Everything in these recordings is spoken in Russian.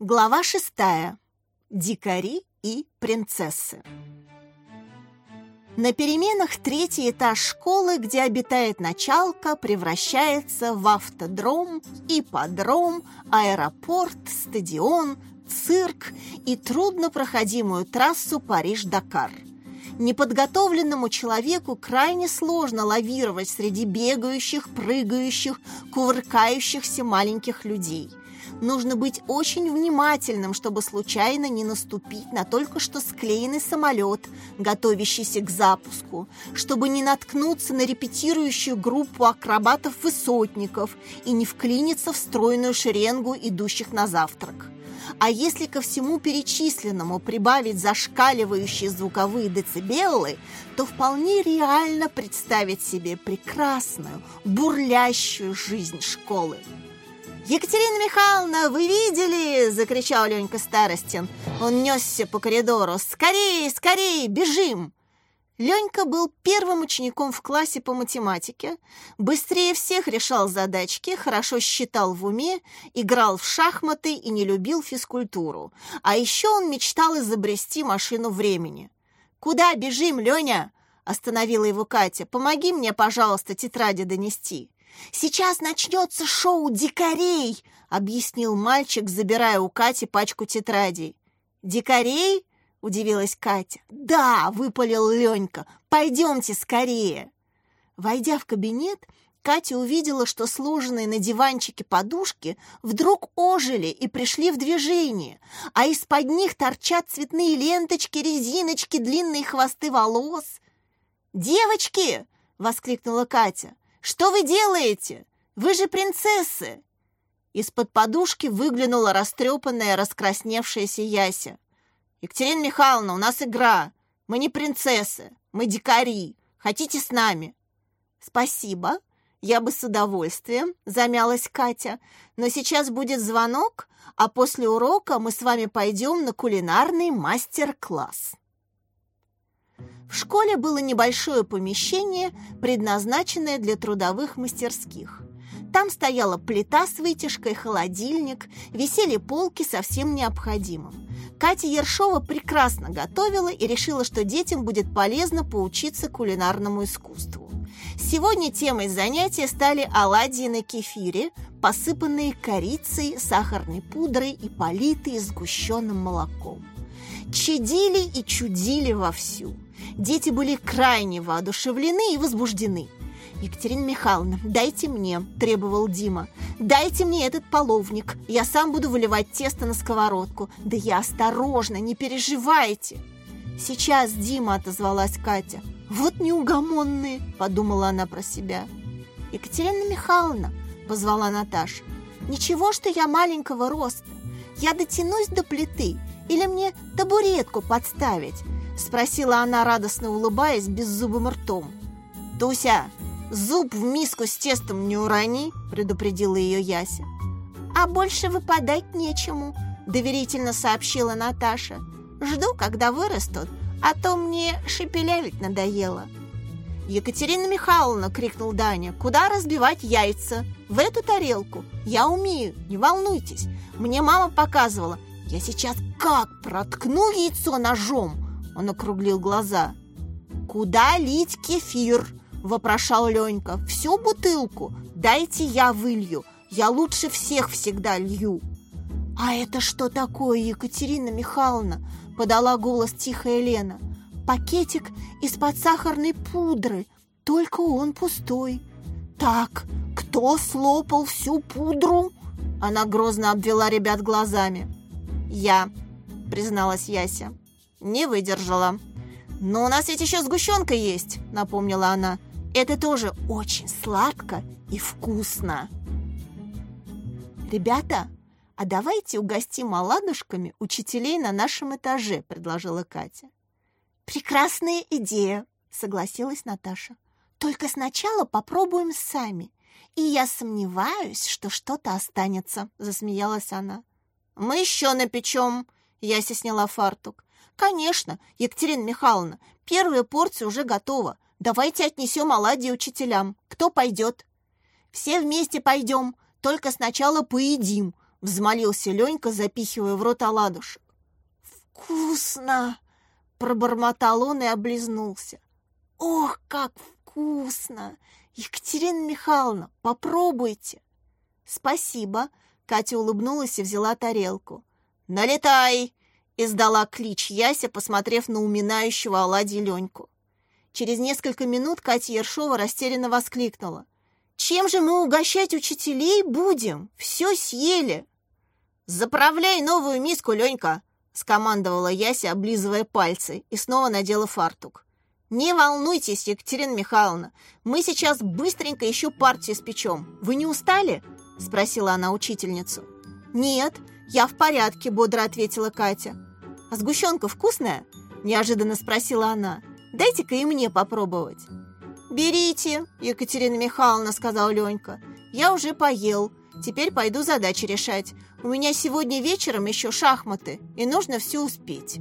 Глава шестая. Дикари и принцессы. На переменах третий этаж школы, где обитает началка, превращается в автодром, ипподром, аэропорт, стадион, цирк и труднопроходимую трассу Париж-Дакар. Неподготовленному человеку крайне сложно лавировать среди бегающих, прыгающих, кувыркающихся маленьких людей – нужно быть очень внимательным, чтобы случайно не наступить на только что склеенный самолет, готовящийся к запуску, чтобы не наткнуться на репетирующую группу акробатов-высотников и не вклиниться в стройную шеренгу идущих на завтрак. А если ко всему перечисленному прибавить зашкаливающие звуковые децибелы, то вполне реально представить себе прекрасную, бурлящую жизнь школы. «Екатерина Михайловна, вы видели?» – закричал Ленька Старостин. Он несся по коридору. «Скорее, скорее, бежим!» Ленька был первым учеником в классе по математике, быстрее всех решал задачки, хорошо считал в уме, играл в шахматы и не любил физкультуру. А еще он мечтал изобрести машину времени. «Куда бежим, Леня?» – остановила его Катя. «Помоги мне, пожалуйста, тетради донести». «Сейчас начнется шоу дикарей!» — объяснил мальчик, забирая у Кати пачку тетрадей. «Дикарей?» — удивилась Катя. «Да!» — выпалил Ленька. «Пойдемте скорее!» Войдя в кабинет, Катя увидела, что сложенные на диванчике подушки вдруг ожили и пришли в движение, а из-под них торчат цветные ленточки, резиночки, длинные хвосты волос. «Девочки!» — воскликнула Катя. Что вы делаете? Вы же принцессы!» Из-под подушки выглянула растрепанная, раскрасневшаяся Яся. «Екатерина Михайловна, у нас игра. Мы не принцессы, мы дикари. Хотите с нами?» «Спасибо. Я бы с удовольствием», — замялась Катя. «Но сейчас будет звонок, а после урока мы с вами пойдем на кулинарный мастер-класс». В школе было небольшое помещение, предназначенное для трудовых мастерских. Там стояла плита с вытяжкой, холодильник, висели полки со всем необходимым. Катя Ершова прекрасно готовила и решила, что детям будет полезно поучиться кулинарному искусству. Сегодня темой занятия стали оладьи на кефире, посыпанные корицей, сахарной пудрой и политые сгущенным молоком. Чадили и чудили вовсю. Дети были крайне воодушевлены и возбуждены. «Екатерина Михайловна, дайте мне», – требовал Дима. «Дайте мне этот половник, я сам буду выливать тесто на сковородку. Да я осторожно, не переживайте». «Сейчас, Дима», – отозвалась Катя. «Вот неугомонные», – подумала она про себя. «Екатерина Михайловна», – позвала Наташа, – «ничего, что я маленького роста. Я дотянусь до плиты или мне табуретку подставить?» Спросила она, радостно улыбаясь, беззубым ртом. «Туся, зуб в миску с тестом не урони!» предупредила ее Яся. «А больше выпадать нечему», доверительно сообщила Наташа. «Жду, когда вырастут, а то мне шепелявить надоело». «Екатерина Михайловна!» — крикнул Даня. «Куда разбивать яйца? В эту тарелку? Я умею, не волнуйтесь. Мне мама показывала. Я сейчас как проткну яйцо ножом, он округлил глаза. «Куда лить кефир?» – вопрошал Ленька. «Всю бутылку? Дайте я вылью. Я лучше всех всегда лью». «А это что такое, Екатерина Михайловна?» – подала голос тихая Лена. «Пакетик из-под сахарной пудры, только он пустой». «Так, кто слопал всю пудру?» Она грозно обвела ребят глазами. «Я», — призналась Яся не выдержала. «Но у нас ведь еще сгущенка есть», — напомнила она. «Это тоже очень сладко и вкусно». «Ребята, а давайте угостим оладушками учителей на нашем этаже», — предложила Катя. «Прекрасная идея», — согласилась Наташа. «Только сначала попробуем сами. И я сомневаюсь, что что-то останется», — засмеялась она. «Мы еще напечем», — Яся сняла фартук. «Конечно, Екатерина Михайловна, первая порция уже готова. Давайте отнесем оладьи учителям. Кто пойдет?» «Все вместе пойдем, только сначала поедим», — Взмолился Ленька, запихивая в рот оладушек. «Вкусно!» — пробормотал он и облизнулся. «Ох, как вкусно! Екатерина Михайловна, попробуйте!» «Спасибо!» — Катя улыбнулась и взяла тарелку. «Налетай!» — издала клич Яся, посмотрев на уминающего оладьи Леньку. Через несколько минут Катя Ершова растерянно воскликнула. «Чем же мы угощать учителей будем? Все съели!» «Заправляй новую миску, Ленька!» — скомандовала Яся, облизывая пальцы, и снова надела фартук. «Не волнуйтесь, Екатерина Михайловна, мы сейчас быстренько еще партию спечем. Вы не устали?» — спросила она учительницу. «Нет, я в порядке», — бодро ответила Катя. «А сгущенка вкусная?» — неожиданно спросила она. «Дайте-ка и мне попробовать». «Берите, Екатерина Михайловна», — сказал Ленька. «Я уже поел. Теперь пойду задачи решать. У меня сегодня вечером еще шахматы, и нужно все успеть».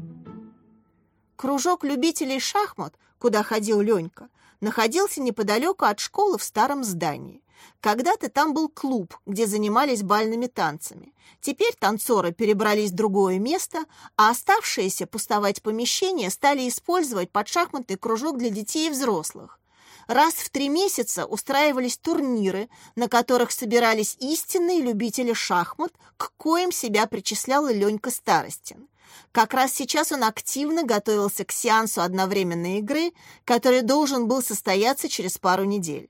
Кружок любителей шахмат, куда ходил Ленька, находился неподалеку от школы в старом здании. Когда-то там был клуб, где занимались бальными танцами. Теперь танцоры перебрались в другое место, а оставшиеся пустовать помещения стали использовать под шахматный кружок для детей и взрослых. Раз в три месяца устраивались турниры, на которых собирались истинные любители шахмат, к коим себя причислял и Ленька Старостин. Как раз сейчас он активно готовился к сеансу одновременной игры, который должен был состояться через пару недель.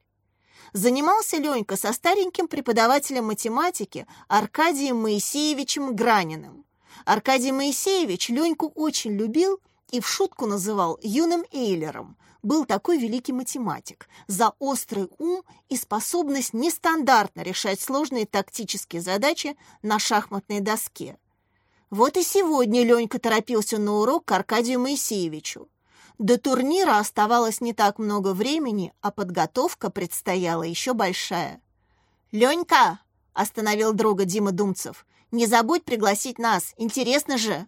Занимался Ленька со стареньким преподавателем математики Аркадием Моисеевичем Граниным. Аркадий Моисеевич Леньку очень любил и в шутку называл юным Эйлером. Был такой великий математик, за острый ум и способность нестандартно решать сложные тактические задачи на шахматной доске. Вот и сегодня Ленька торопился на урок к Аркадию Моисеевичу. До турнира оставалось не так много времени, а подготовка предстояла еще большая. «Ленька!» — остановил друга Дима Думцев. «Не забудь пригласить нас, интересно же!»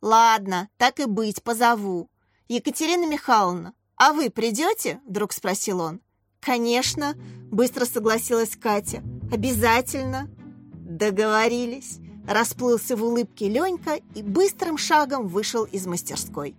«Ладно, так и быть, позову. Екатерина Михайловна, а вы придете?» — вдруг спросил он. «Конечно!» — быстро согласилась Катя. «Обязательно!» «Договорились!» Расплылся в улыбке Ленька и быстрым шагом вышел из мастерской.